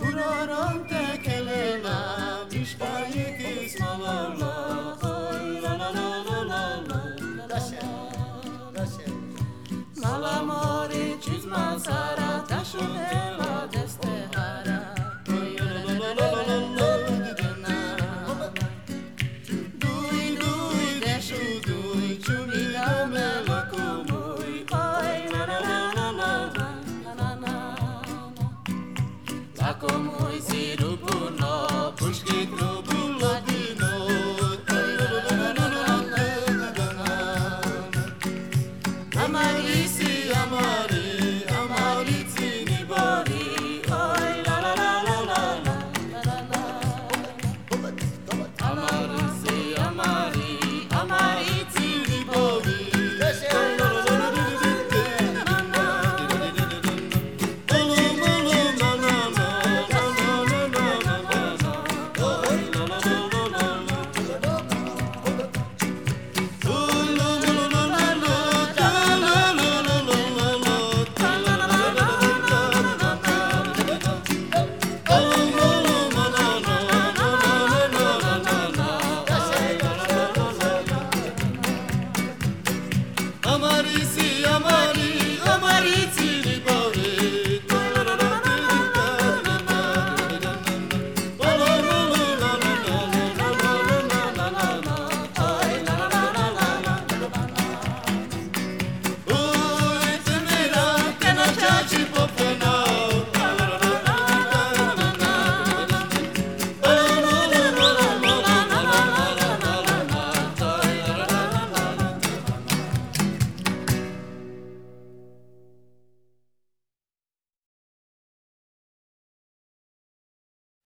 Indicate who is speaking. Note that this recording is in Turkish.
Speaker 1: Vuraram tekelena Pişkayı kısmalarla Ay la la la la la la Daşe
Speaker 2: Daşe
Speaker 1: Lalamari çizmasa Acum uiziru puno, pushki trubu ladino Amari